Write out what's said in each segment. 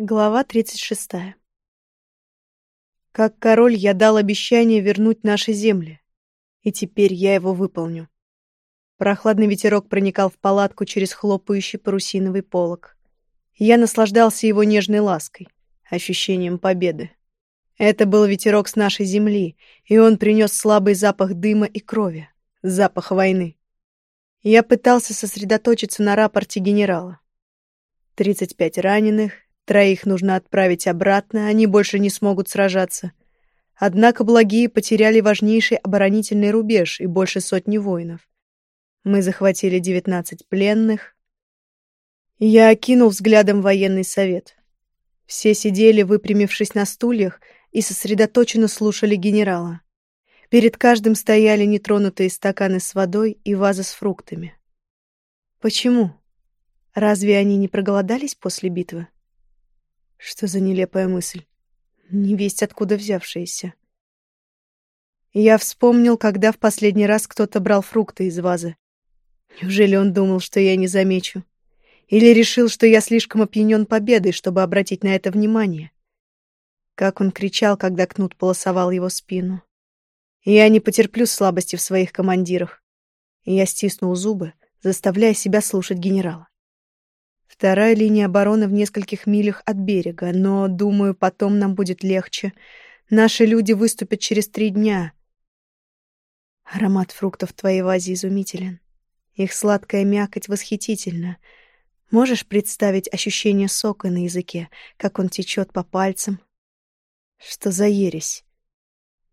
Глава 36. Как король я дал обещание вернуть наши земли, и теперь я его выполню. Прохладный ветерок проникал в палатку через хлопающий парусиновый полог. Я наслаждался его нежной лаской, ощущением победы. Это был ветерок с нашей земли, и он принес слабый запах дыма и крови, запах войны. Я пытался сосредоточиться на рапорте генерала. 35 раненых, Троих нужно отправить обратно, они больше не смогут сражаться. Однако благие потеряли важнейший оборонительный рубеж и больше сотни воинов. Мы захватили 19 пленных. Я окинул взглядом военный совет. Все сидели, выпрямившись на стульях, и сосредоточенно слушали генерала. Перед каждым стояли нетронутые стаканы с водой и ваза с фруктами. Почему? Разве они не проголодались после битвы? Что за нелепая мысль? Не весть откуда взявшаяся. Я вспомнил, когда в последний раз кто-то брал фрукты из вазы. Неужели он думал, что я не замечу? Или решил, что я слишком опьянен победой, чтобы обратить на это внимание? Как он кричал, когда кнут полосовал его спину. Я не потерплю слабости в своих командирах. Я стиснул зубы, заставляя себя слушать генерала. Вторая линия обороны в нескольких милях от берега, но, думаю, потом нам будет легче. Наши люди выступят через три дня. Аромат фруктов в твоей вазе изумителен. Их сладкая мякоть восхитительна. Можешь представить ощущение сока на языке, как он течет по пальцам? Что за ересь?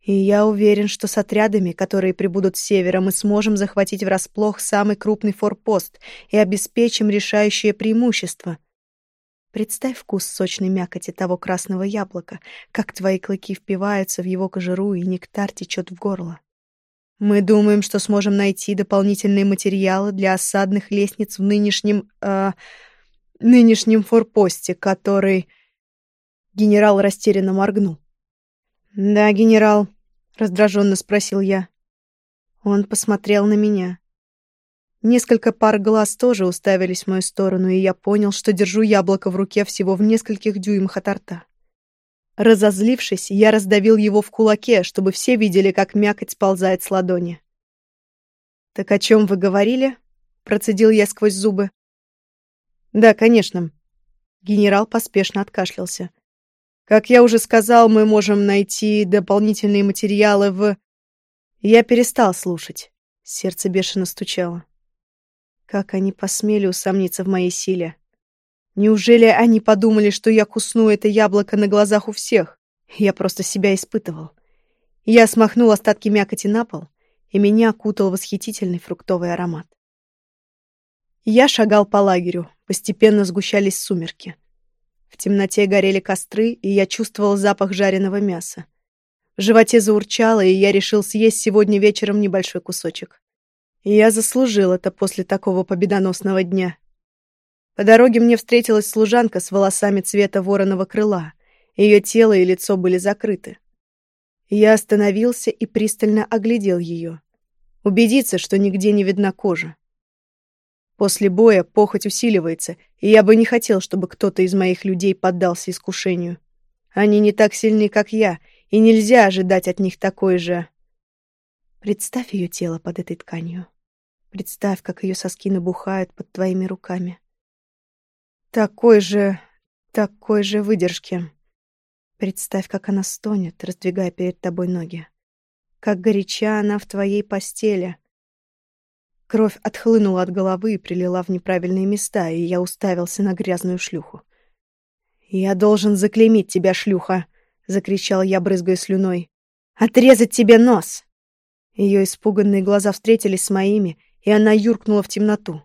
И я уверен, что с отрядами, которые прибудут с севера, мы сможем захватить врасплох самый крупный форпост и обеспечим решающее преимущество. Представь вкус сочной мякоти того красного яблока, как твои клыки впиваются в его кожуру, и нектар течет в горло. Мы думаем, что сможем найти дополнительные материалы для осадных лестниц в нынешнем... Э, нынешнем форпосте, который... Генерал растерянно моргнул. «Да, генерал», — раздраженно спросил я. Он посмотрел на меня. Несколько пар глаз тоже уставились в мою сторону, и я понял, что держу яблоко в руке всего в нескольких дюймах от рта. Разозлившись, я раздавил его в кулаке, чтобы все видели, как мякоть сползает с ладони. «Так о чем вы говорили?» — процедил я сквозь зубы. «Да, конечно». Генерал поспешно откашлялся. Как я уже сказал, мы можем найти дополнительные материалы в... Я перестал слушать. Сердце бешено стучало. Как они посмели усомниться в моей силе? Неужели они подумали, что я кусну это яблоко на глазах у всех? Я просто себя испытывал. Я смахнул остатки мякоти на пол, и меня окутал восхитительный фруктовый аромат. Я шагал по лагерю, постепенно сгущались сумерки. В темноте горели костры, и я чувствовал запах жареного мяса. В животе заурчало, и я решил съесть сегодня вечером небольшой кусочек. И я заслужил это после такого победоносного дня. По дороге мне встретилась служанка с волосами цвета вороного крыла. Ее тело и лицо были закрыты. Я остановился и пристально оглядел ее. Убедиться, что нигде не видна кожа. После боя похоть усиливается, и я бы не хотел, чтобы кто-то из моих людей поддался искушению. Они не так сильны, как я, и нельзя ожидать от них такой же... Представь ее тело под этой тканью. Представь, как ее соски набухают под твоими руками. Такой же... такой же выдержки. Представь, как она стонет, раздвигая перед тобой ноги. Как горяча она в твоей постели — Кровь отхлынула от головы и прилила в неправильные места, и я уставился на грязную шлюху. «Я должен заклеймить тебя, шлюха!» — закричал я, брызгая слюной. «Отрезать тебе нос!» Ее испуганные глаза встретились с моими, и она юркнула в темноту.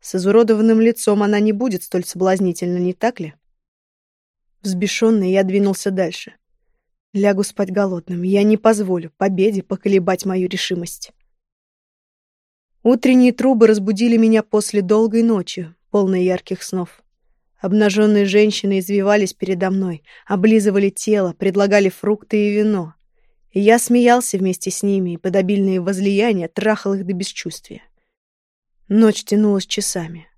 С изуродованным лицом она не будет столь соблазнительна, не так ли? Взбешенный я двинулся дальше. Лягу спать голодным. Я не позволю победе поколебать мою решимость. Утренние трубы разбудили меня после долгой ночи, полной ярких снов. Обнаженные женщины извивались передо мной, облизывали тело, предлагали фрукты и вино. И я смеялся вместе с ними и под обильные возлияния трахал их до бесчувствия. Ночь тянулась часами.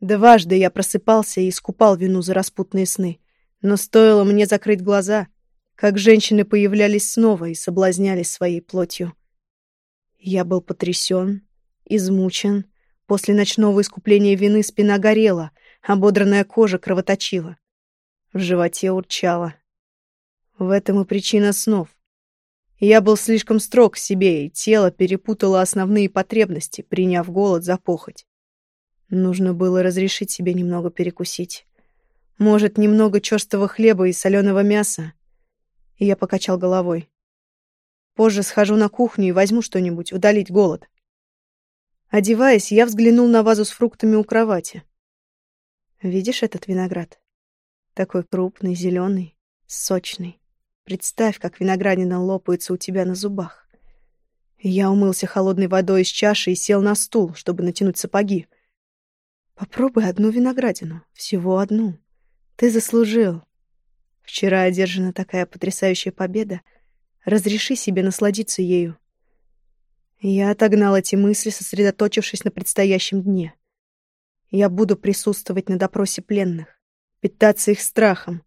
Дважды я просыпался и искупал вину за распутные сны. Но стоило мне закрыть глаза, как женщины появлялись снова и соблазнялись своей плотью. Я был потрясен, измучен. После ночного искупления вины спина горела, ободранная кожа кровоточила. В животе урчала. В этом и причина снов. Я был слишком строг к себе, и тело перепутало основные потребности, приняв голод за похоть. Нужно было разрешить себе немного перекусить. Может, немного черстого хлеба и соленого мяса? И я покачал головой. Позже схожу на кухню и возьму что-нибудь, удалить голод. Одеваясь, я взглянул на вазу с фруктами у кровати. Видишь этот виноград? Такой крупный, зеленый, сочный. Представь, как виноградина лопается у тебя на зубах. Я умылся холодной водой из чаши и сел на стул, чтобы натянуть сапоги. Попробуй одну виноградину, всего одну. Ты заслужил. Вчера одержана такая потрясающая победа. Разреши себе насладиться ею. Я отогнал эти мысли, сосредоточившись на предстоящем дне. Я буду присутствовать на допросе пленных, питаться их страхом,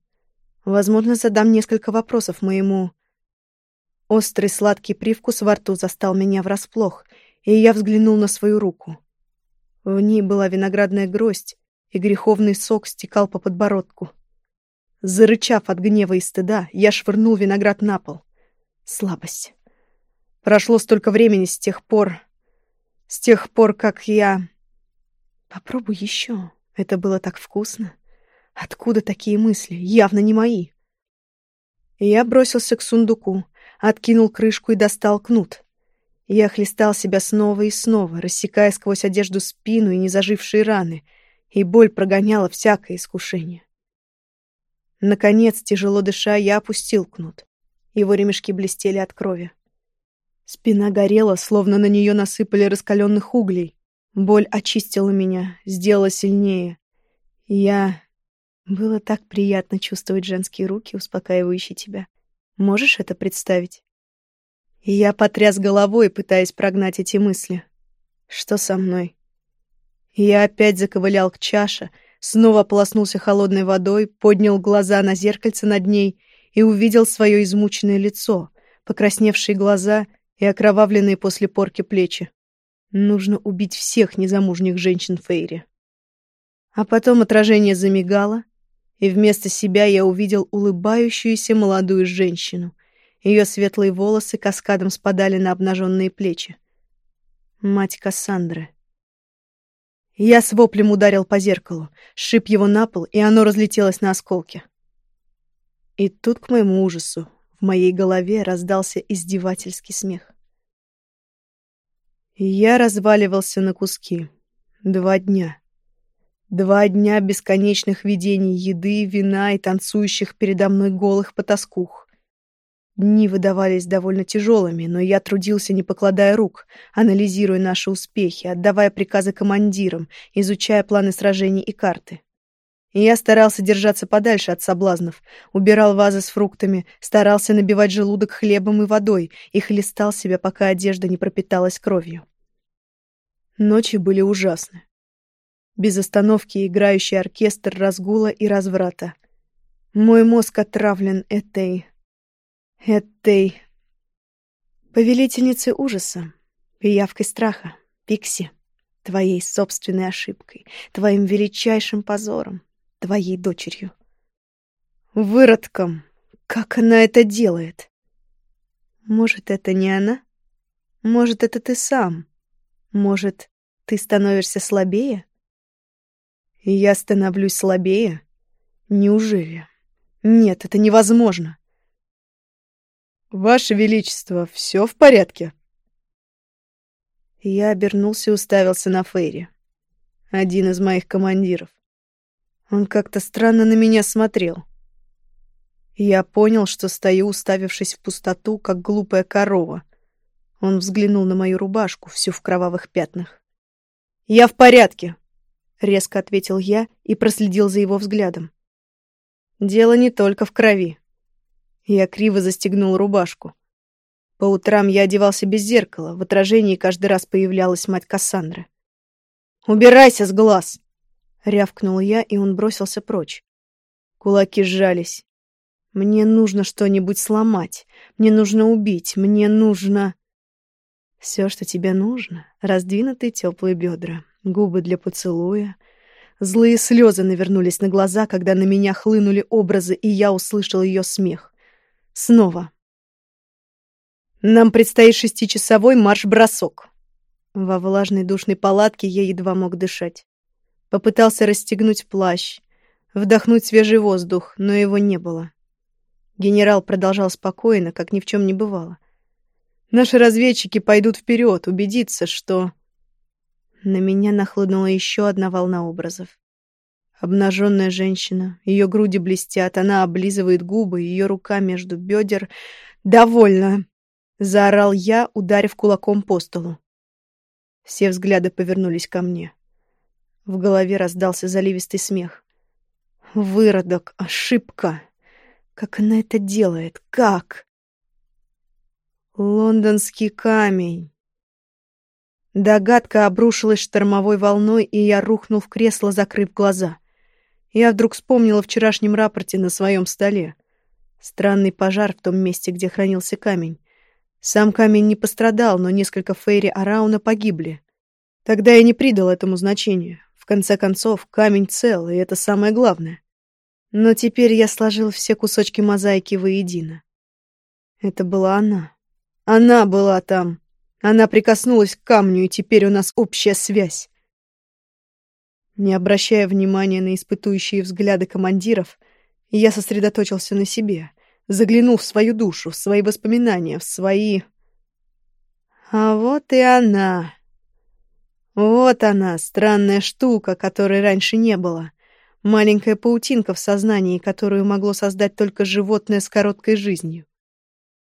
Возможно, задам несколько вопросов моему... Острый сладкий привкус во рту застал меня врасплох, и я взглянул на свою руку. В ней была виноградная гроздь, и греховный сок стекал по подбородку. Зарычав от гнева и стыда, я швырнул виноград на пол. Слабость. Прошло столько времени с тех пор... С тех пор, как я... Попробуй еще. Это было так вкусно. Откуда такие мысли? Явно не мои. Я бросился к сундуку, откинул крышку и достал кнут. Я хлестал себя снова и снова, рассекая сквозь одежду спину и незажившие раны, и боль прогоняла всякое искушение. Наконец, тяжело дыша, я опустил кнут. Его ремешки блестели от крови. Спина горела, словно на нее насыпали раскаленных углей. Боль очистила меня, сделала сильнее. Я было так приятно чувствовать женские руки, успокаивающие тебя. Можешь это представить? Я потряс головой, пытаясь прогнать эти мысли. Что со мной? Я опять заковылял к чаше, снова полоснулся холодной водой, поднял глаза на зеркальце над ней и увидел свое измученное лицо, покрасневшие глаза и окровавленные после порки плечи. Нужно убить всех незамужних женщин Фейри. А потом отражение замигало, и вместо себя я увидел улыбающуюся молодую женщину. Ее светлые волосы каскадом спадали на обнаженные плечи. Мать Кассандры. Я с воплем ударил по зеркалу, сшиб его на пол, и оно разлетелось на осколки. И тут, к моему ужасу, в моей голове раздался издевательский смех. Я разваливался на куски. Два дня. Два дня бесконечных видений еды, вина и танцующих передо мной голых потаскух. Дни выдавались довольно тяжелыми, но я трудился, не покладая рук, анализируя наши успехи, отдавая приказы командирам, изучая планы сражений и карты. И я старался держаться подальше от соблазнов, убирал вазы с фруктами, старался набивать желудок хлебом и водой и хлестал себя, пока одежда не пропиталась кровью. Ночи были ужасны без остановки играющий оркестр разгула и разврата. Мой мозг отравлен этой... этой... Повелительницей ужаса, пиявкой страха, Пикси, твоей собственной ошибкой, твоим величайшим позором, твоей дочерью. Выродком! Как она это делает? Может, это не она? Может, это ты сам? Может, ты становишься слабее? Я становлюсь слабее? Неужели? Нет, это невозможно. Ваше Величество, все в порядке? Я обернулся и уставился на Фейри. Один из моих командиров. Он как-то странно на меня смотрел. Я понял, что стою, уставившись в пустоту, как глупая корова. Он взглянул на мою рубашку, всю в кровавых пятнах. «Я в порядке!» — резко ответил я и проследил за его взглядом. «Дело не только в крови». Я криво застегнул рубашку. По утрам я одевался без зеркала, в отражении каждый раз появлялась мать Кассандры. «Убирайся с глаз!» — Рявкнул я, и он бросился прочь. Кулаки сжались. Мне нужно что-нибудь сломать. Мне нужно убить. Мне нужно... Все, что тебе нужно — раздвинутые теплые бедра, губы для поцелуя. Злые слезы навернулись на глаза, когда на меня хлынули образы, и я услышал ее смех. Снова. Нам предстоит шестичасовой марш-бросок. Во влажной душной палатке я едва мог дышать. Попытался расстегнуть плащ, вдохнуть свежий воздух, но его не было. Генерал продолжал спокойно, как ни в чем не бывало. Наши разведчики пойдут вперед, убедиться, что... На меня нахлынула еще одна волна образов. Обнаженная женщина, ее груди блестят, она облизывает губы, ее рука между бедер. «Довольно!» — заорал я, ударив кулаком по столу. Все взгляды повернулись ко мне. В голове раздался заливистый смех. Выродок, ошибка. Как она это делает? Как? Лондонский камень. Догадка обрушилась штормовой волной, и я рухнул в кресло, закрыв глаза. Я вдруг вспомнила вчерашнем рапорте на своем столе. Странный пожар в том месте, где хранился камень. Сам камень не пострадал, но несколько Фейри Арауна погибли. Тогда я не придал этому значения. В конце концов, камень цел, и это самое главное. Но теперь я сложил все кусочки мозаики воедино. Это была она. Она была там. Она прикоснулась к камню, и теперь у нас общая связь. Не обращая внимания на испытующие взгляды командиров, я сосредоточился на себе, заглянул в свою душу, в свои воспоминания, в свои... А вот и она. Вот она, странная штука, которой раньше не было. Маленькая паутинка в сознании, которую могло создать только животное с короткой жизнью.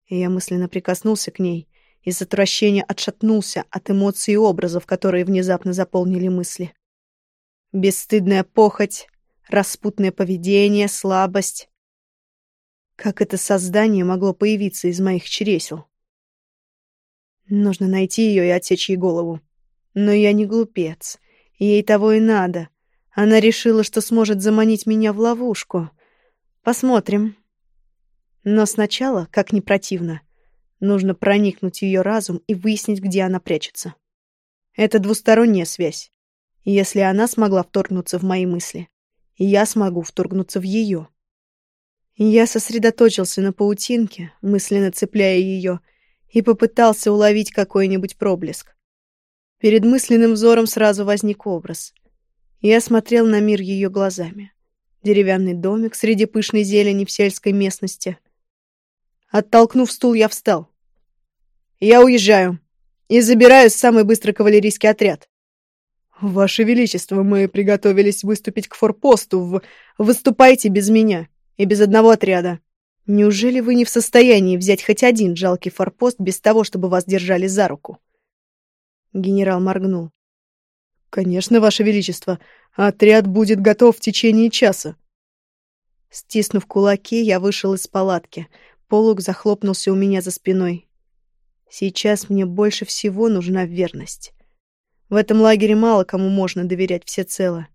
И я мысленно прикоснулся к ней, и с отвращения отшатнулся от эмоций и образов, которые внезапно заполнили мысли. Бесстыдная похоть, распутное поведение, слабость. Как это создание могло появиться из моих чресел? Нужно найти ее и отсечь ей голову. Но я не глупец. Ей того и надо. Она решила, что сможет заманить меня в ловушку. Посмотрим. Но сначала, как ни противно, нужно проникнуть в ее разум и выяснить, где она прячется. Это двусторонняя связь. если она смогла вторгнуться в мои мысли, я смогу вторгнуться в ее. Я сосредоточился на паутинке, мысленно цепляя ее, и попытался уловить какой-нибудь проблеск. Перед мысленным взором сразу возник образ. Я смотрел на мир ее глазами. Деревянный домик среди пышной зелени в сельской местности. Оттолкнув стул, я встал. «Я уезжаю и забираю самый быстрый кавалерийский отряд». «Ваше Величество, мы приготовились выступить к форпосту. В... Выступайте без меня и без одного отряда. Неужели вы не в состоянии взять хоть один жалкий форпост без того, чтобы вас держали за руку?» Генерал моргнул. «Конечно, Ваше Величество. Отряд будет готов в течение часа». Стиснув кулаки, я вышел из палатки. Полук захлопнулся у меня за спиной. Сейчас мне больше всего нужна верность. В этом лагере мало кому можно доверять всецело.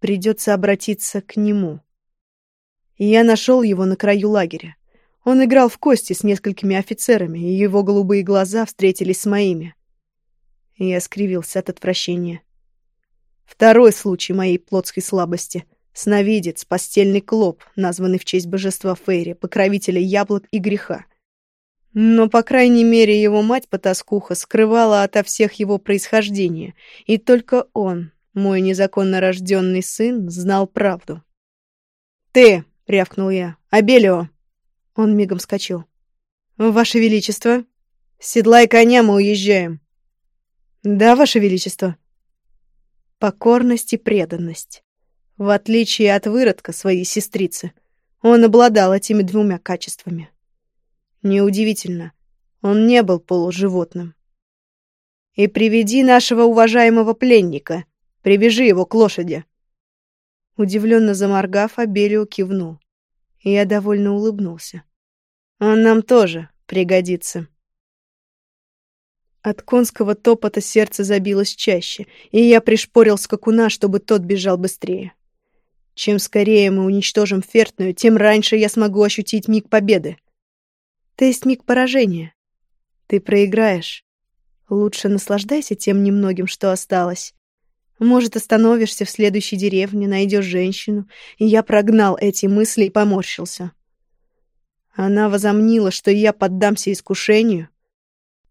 Придется обратиться к нему. Я нашел его на краю лагеря. Он играл в кости с несколькими офицерами, и его голубые глаза встретились с моими. Я скривился от отвращения. Второй случай моей плотской слабости. Сновидец, постельный клоп, названный в честь божества Фейри, покровителя яблок и греха. Но, по крайней мере, его мать-потаскуха скрывала ото всех его происхождение, и только он, мой незаконно рожденный сын, знал правду. «Ты!» — рявкнул я. «Абелио!» Он мигом вскочил. «Ваше Величество!» «Седлай коня, мы уезжаем!» Да, Ваше Величество. Покорность и преданность. В отличие от выродка своей сестрицы, он обладал этими двумя качествами. Неудивительно, он не был полуживотным. И приведи нашего уважаемого пленника, привяжи его к лошади. Удивленно заморгав, Абелио кивнул. Я довольно улыбнулся. Он нам тоже пригодится. От конского топота сердце забилось чаще, и я пришпорил скакуна, чтобы тот бежал быстрее. Чем скорее мы уничтожим Фертную, тем раньше я смогу ощутить миг победы. Тест миг поражения. Ты проиграешь. Лучше наслаждайся тем немногим, что осталось. Может, остановишься в следующей деревне, найдешь женщину. И я прогнал эти мысли и поморщился. Она возомнила, что я поддамся искушению.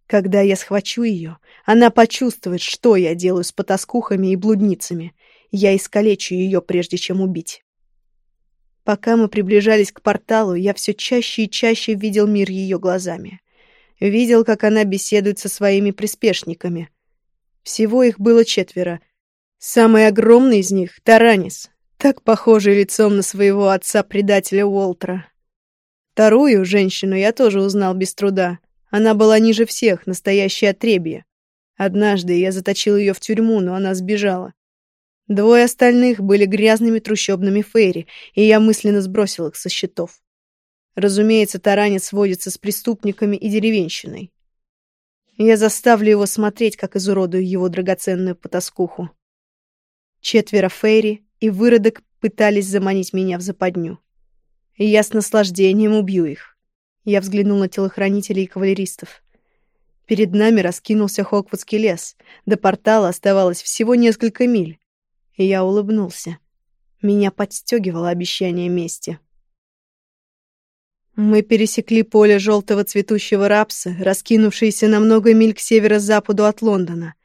Когда я схвачу ее, она почувствует, что я делаю с потаскухами и блудницами. Я искалечу ее, прежде чем убить. Пока мы приближались к порталу, я все чаще и чаще видел мир ее глазами. Видел, как она беседует со своими приспешниками. Всего их было четверо. Самый огромный из них — Таранис, так похожий лицом на своего отца-предателя Уолтера. Вторую женщину я тоже узнал без труда. Она была ниже всех, настоящее отребье. Однажды я заточил ее в тюрьму, но она сбежала. Двое остальных были грязными трущобными фейри, и я мысленно сбросил их со счетов. Разумеется, таранец водится с преступниками и деревенщиной. Я заставлю его смотреть, как изуродую его драгоценную потаскуху. Четверо фейри и выродок пытались заманить меня в западню. И я с наслаждением убью их. Я взглянул на телохранителей и кавалеристов. Перед нами раскинулся Хоквудский лес. До портала оставалось всего несколько миль и я улыбнулся. Меня подстегивало обещание мести. Мы пересекли поле желтого цветущего рапса, раскинувшееся на много миль к северо-западу от Лондона.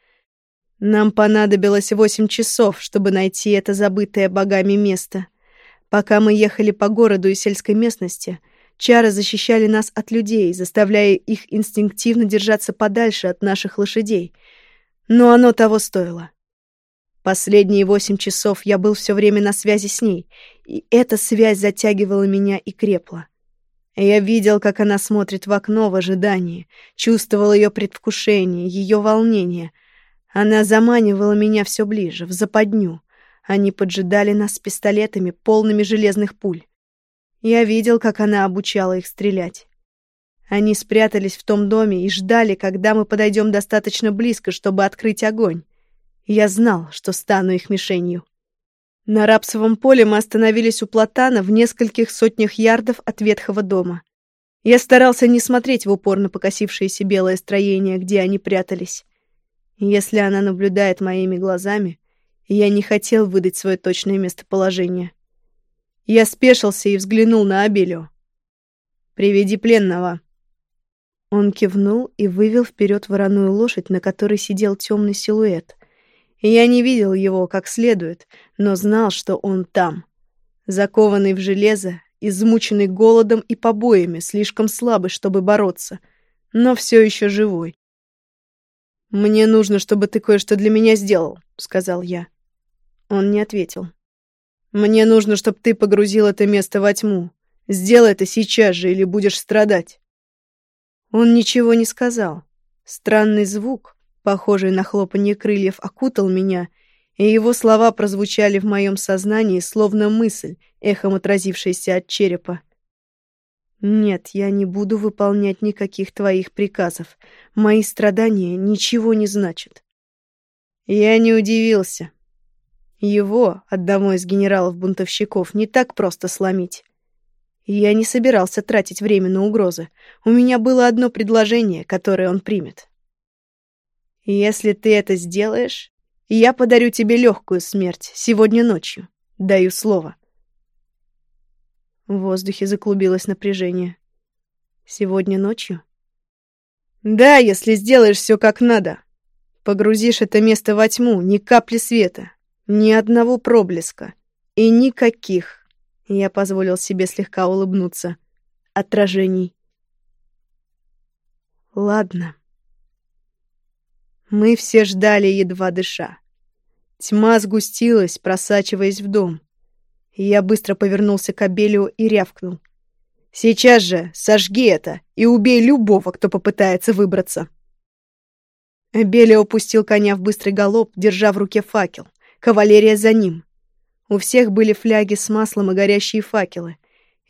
Нам понадобилось восемь часов, чтобы найти это забытое богами место. Пока мы ехали по городу и сельской местности, чары защищали нас от людей, заставляя их инстинктивно держаться подальше от наших лошадей. Но оно того стоило. Последние восемь часов я был все время на связи с ней, и эта связь затягивала меня и крепла. Я видел, как она смотрит в окно в ожидании, чувствовал ее предвкушение, ее волнение. Она заманивала меня все ближе, в западню. Они поджидали нас с пистолетами, полными железных пуль. Я видел, как она обучала их стрелять. Они спрятались в том доме и ждали, когда мы подойдем достаточно близко, чтобы открыть огонь. Я знал, что стану их мишенью. На рапсовом поле мы остановились у платана в нескольких сотнях ярдов от ветхого дома. Я старался не смотреть в упор на покосившееся белое строение, где они прятались. Если она наблюдает моими глазами, я не хотел выдать свое точное местоположение. Я спешился и взглянул на Абелио. «Приведи пленного». Он кивнул и вывел вперед вороную лошадь, на которой сидел темный силуэт. Я не видел его как следует, но знал, что он там. Закованный в железо, измученный голодом и побоями, слишком слабый, чтобы бороться, но все еще живой. «Мне нужно, чтобы ты кое-что для меня сделал», — сказал я. Он не ответил. «Мне нужно, чтобы ты погрузил это место во тьму. Сделай это сейчас же, или будешь страдать». Он ничего не сказал. Странный звук, похожий на хлопанье крыльев, окутал меня, и его слова прозвучали в моем сознании, словно мысль, эхом отразившаяся от черепа. «Нет, я не буду выполнять никаких твоих приказов. Мои страдания ничего не значат». Я не удивился. Его, одного из генералов-бунтовщиков, не так просто сломить. Я не собирался тратить время на угрозы. У меня было одно предложение, которое он примет. Если ты это сделаешь, я подарю тебе легкую смерть сегодня ночью. Даю слово. В воздухе заклубилось напряжение. Сегодня ночью? Да, если сделаешь все как надо. Погрузишь это место во тьму, ни капли света, ни одного проблеска и никаких, я позволил себе слегка улыбнуться, отражений. Ладно. Мы все ждали, едва дыша. Тьма сгустилась, просачиваясь в дом. Я быстро повернулся к Абелио и рявкнул. «Сейчас же сожги это и убей любого, кто попытается выбраться!» Абелио опустил коня в быстрый галоп, держа в руке факел. Кавалерия за ним. У всех были фляги с маслом и горящие факелы.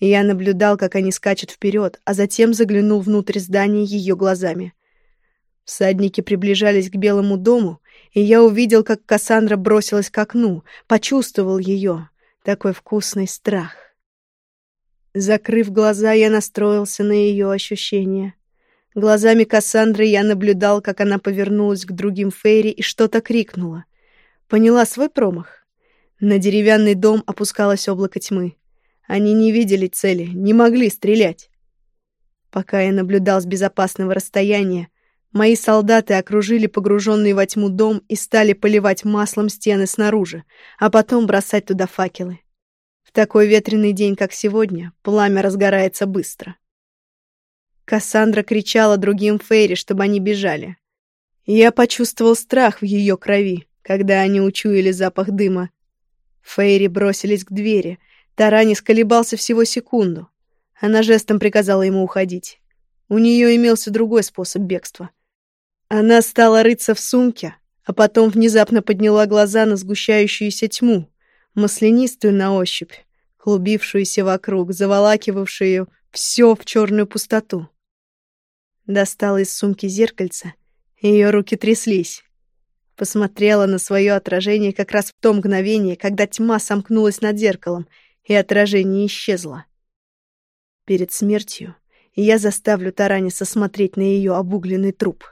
Я наблюдал, как они скачут вперед, а затем заглянул внутрь здания ее глазами. Всадники приближались к Белому дому, и я увидел, как Кассандра бросилась к окну, почувствовал ее, такой вкусный страх. Закрыв глаза, я настроился на ее ощущения. Глазами Кассандры я наблюдал, как она повернулась к другим Фейри и что-то крикнула. Поняла свой промах. На деревянный дом опускалось облако тьмы. Они не видели цели, не могли стрелять. Пока я наблюдал с безопасного расстояния, мои солдаты окружили погруженный во тьму дом и стали поливать маслом стены снаружи, а потом бросать туда факелы. В такой ветреный день, как сегодня, пламя разгорается быстро. Кассандра кричала другим Фейри, чтобы они бежали. Я почувствовал страх в ее крови, когда они учуяли запах дыма. Фейри бросились к двери. Таранис колебался всего секунду. Она жестом приказала ему уходить. У нее имелся другой способ бегства. Она стала рыться в сумке, а потом внезапно подняла глаза на сгущающуюся тьму, маслянистую на ощупь, клубившуюся вокруг, заволакивавшую все в черную пустоту. Достала из сумки зеркальце, ее руки тряслись. Посмотрела на свое отражение как раз в то мгновение, когда тьма сомкнулась над зеркалом, и отражение исчезло. Перед смертью я заставлю Тараниса смотреть на ее обугленный труп.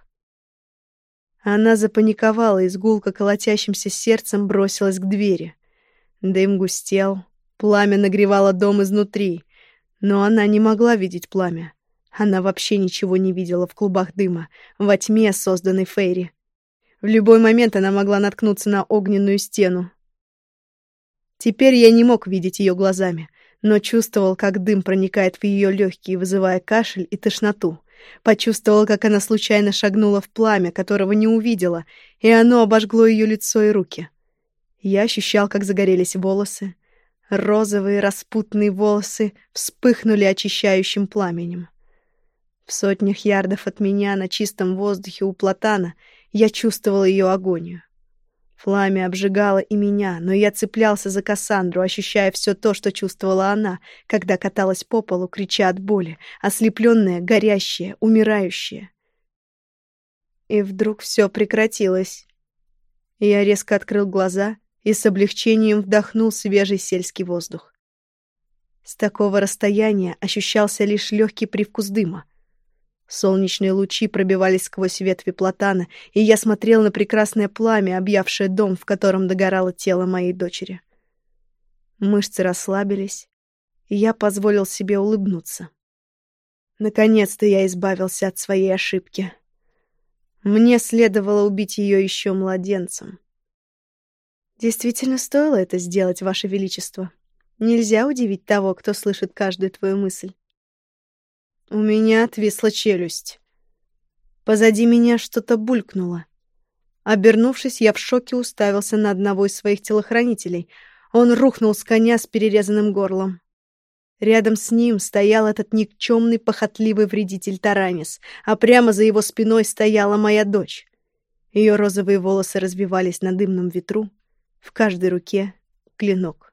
Она запаниковала и с гулко колотящимся сердцем бросилась к двери. Дым густел, пламя нагревало дом изнутри, но она не могла видеть пламя. Она вообще ничего не видела в клубах дыма, во тьме, созданной Фейри. В любой момент она могла наткнуться на огненную стену. Теперь я не мог видеть ее глазами, но чувствовал, как дым проникает в ее легкие, вызывая кашель и тошноту. Почувствовал, как она случайно шагнула в пламя, которого не увидела, и оно обожгло ее лицо и руки. Я ощущал, как загорелись волосы. Розовые распутные волосы вспыхнули очищающим пламенем. В сотнях ярдов от меня, на чистом воздухе у платана, я чувствовал ее агонию. Пламя обжигало и меня, но я цеплялся за Кассандру, ощущая все то, что чувствовала она, когда каталась по полу, крича от боли, ослепленная, горящая, умирающая. И вдруг все прекратилось. Я резко открыл глаза и с облегчением вдохнул свежий сельский воздух. С такого расстояния ощущался лишь легкий привкус дыма. Солнечные лучи пробивались сквозь ветви платана, и я смотрел на прекрасное пламя, объявшее дом, в котором догорало тело моей дочери. Мышцы расслабились, и я позволил себе улыбнуться. Наконец-то я избавился от своей ошибки. Мне следовало убить ее еще младенцем. Действительно стоило это сделать, Ваше Величество. Нельзя удивить того, кто слышит каждую твою мысль. У меня отвисла челюсть. Позади меня что-то булькнуло. Обернувшись, я в шоке уставился на одного из своих телохранителей. Он рухнул с коня с перерезанным горлом. Рядом с ним стоял этот никчемный похотливый вредитель Таранис, а прямо за его спиной стояла моя дочь. Ее розовые волосы развивались на дымном ветру, в каждой руке — клинок.